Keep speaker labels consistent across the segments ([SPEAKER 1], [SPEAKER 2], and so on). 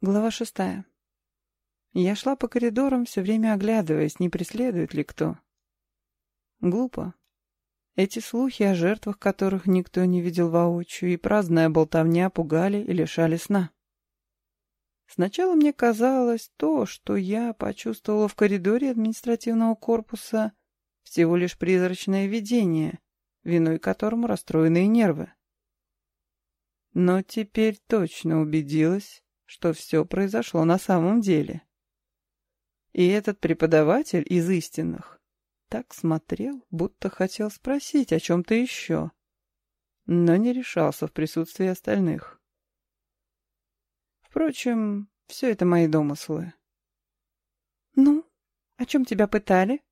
[SPEAKER 1] Глава шестая. Я шла по коридорам, все время оглядываясь, не преследует ли кто. Глупо. Эти слухи о жертвах, которых никто не видел воочию, и праздная болтовня пугали и лишали сна. Сначала мне казалось то, что я почувствовала в коридоре административного корпуса, всего лишь призрачное видение, виной которому расстроенные нервы. Но теперь точно убедилась, что все произошло на самом деле. И этот преподаватель из истинных так смотрел, будто хотел спросить о чем-то еще, но не решался в присутствии остальных. Впрочем, все это мои домыслы. «Ну, о чем тебя пытали?»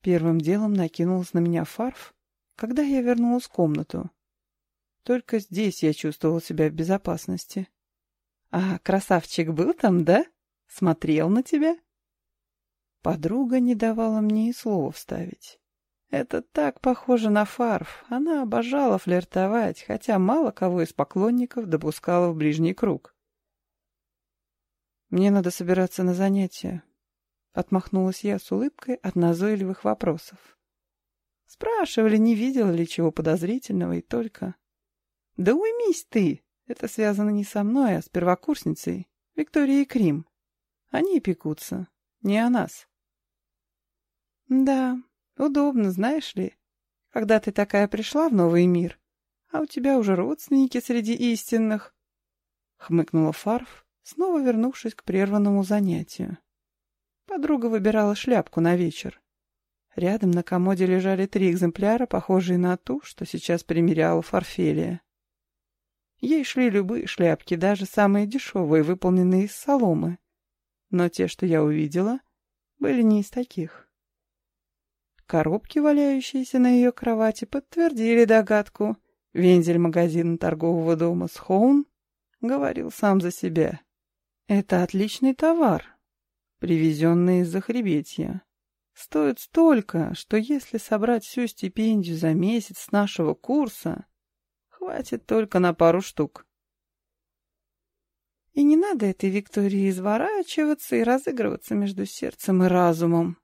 [SPEAKER 1] Первым делом накинулась на меня фарф, когда я вернулась в комнату. Только здесь я чувствовала себя в безопасности. «А красавчик был там, да? Смотрел на тебя?» Подруга не давала мне и слова вставить. Это так похоже на Фарф. Она обожала флиртовать, хотя мало кого из поклонников допускала в ближний круг. «Мне надо собираться на занятия», — отмахнулась я с улыбкой от назойливых вопросов. Спрашивали, не видела ли чего подозрительного, и только... «Да уймись ты!» Это связано не со мной, а с первокурсницей, Викторией Крим. Они пекутся, не о нас. Да, удобно, знаешь ли, когда ты такая пришла в новый мир, а у тебя уже родственники среди истинных. Хмыкнула Фарф, снова вернувшись к прерванному занятию. Подруга выбирала шляпку на вечер. Рядом на комоде лежали три экземпляра, похожие на ту, что сейчас примеряла Фарфелия. Ей шли любые шляпки, даже самые дешевые, выполненные из соломы. Но те, что я увидела, были не из таких. Коробки, валяющиеся на ее кровати, подтвердили догадку. Вензель магазина торгового дома «Схоун» говорил сам за себя. «Это отличный товар, привезенный из Захребетья. Стоит столько, что если собрать всю стипендию за месяц с нашего курса, Хватит только на пару штук. И не надо этой Виктории изворачиваться и разыгрываться между сердцем и разумом.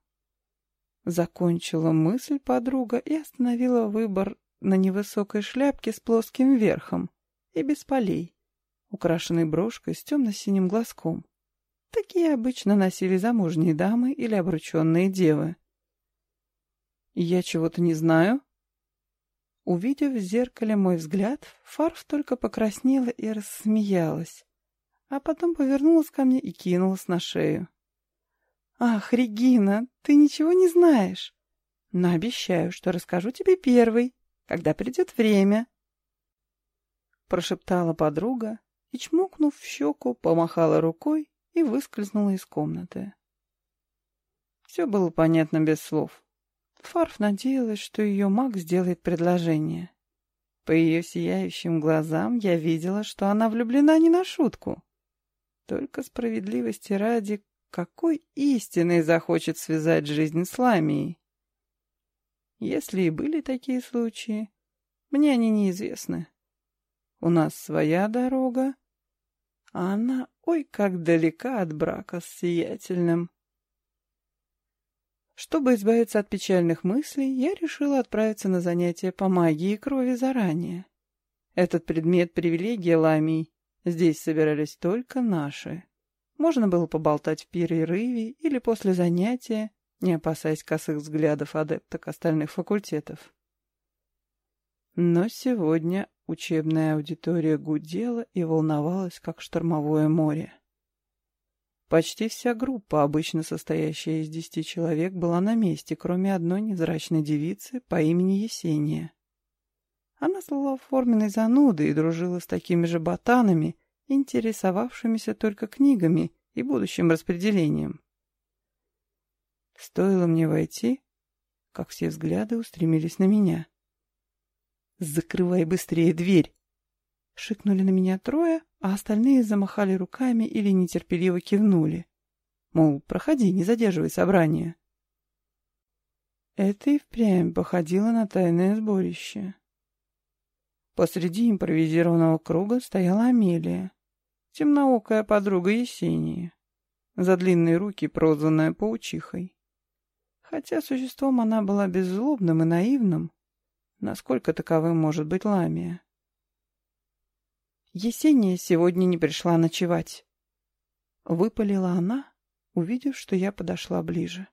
[SPEAKER 1] Закончила мысль подруга и остановила выбор на невысокой шляпке с плоским верхом и без полей, украшенной брошкой с темно-синим глазком. Такие обычно носили замужние дамы или обрученные девы. «Я чего-то не знаю?» Увидев в зеркале мой взгляд, Фарф только покраснела и рассмеялась, а потом повернулась ко мне и кинулась на шею. «Ах, Регина, ты ничего не знаешь, но обещаю, что расскажу тебе первый, когда придет время», прошептала подруга и, чмокнув в щеку, помахала рукой и выскользнула из комнаты. Все было понятно без слов. Фарф надеялась, что ее маг сделает предложение. По ее сияющим глазам я видела, что она влюблена не на шутку. Только справедливости ради, какой истиной захочет связать жизнь с Ламией? Если и были такие случаи, мне они неизвестны. У нас своя дорога, а она, ой, как далека от брака с сиятельным. Чтобы избавиться от печальных мыслей, я решила отправиться на занятия по магии крови заранее. Этот предмет — привилегия ламий. Здесь собирались только наши. Можно было поболтать в перерыве или после занятия, не опасаясь косых взглядов адепток остальных факультетов. Но сегодня учебная аудитория гудела и волновалась, как штормовое море. Почти вся группа, обычно состоящая из десяти человек, была на месте, кроме одной невзрачной девицы по имени Есения. Она слала форменной занудой и дружила с такими же ботанами, интересовавшимися только книгами и будущим распределением. Стоило мне войти, как все взгляды устремились на меня. «Закрывай быстрее дверь!» Шикнули на меня трое, а остальные замахали руками или нетерпеливо кивнули. Мол, проходи, не задерживай собрание. Это и впрямь походило на тайное сборище. Посреди импровизированного круга стояла Амелия. темноокая подруга Есении, за длинные руки прозванная паучихой. Хотя существом она была беззлобным и наивным, насколько таковым может быть Ламия. Есения сегодня не пришла ночевать. Выпалила она, увидев, что я подошла ближе.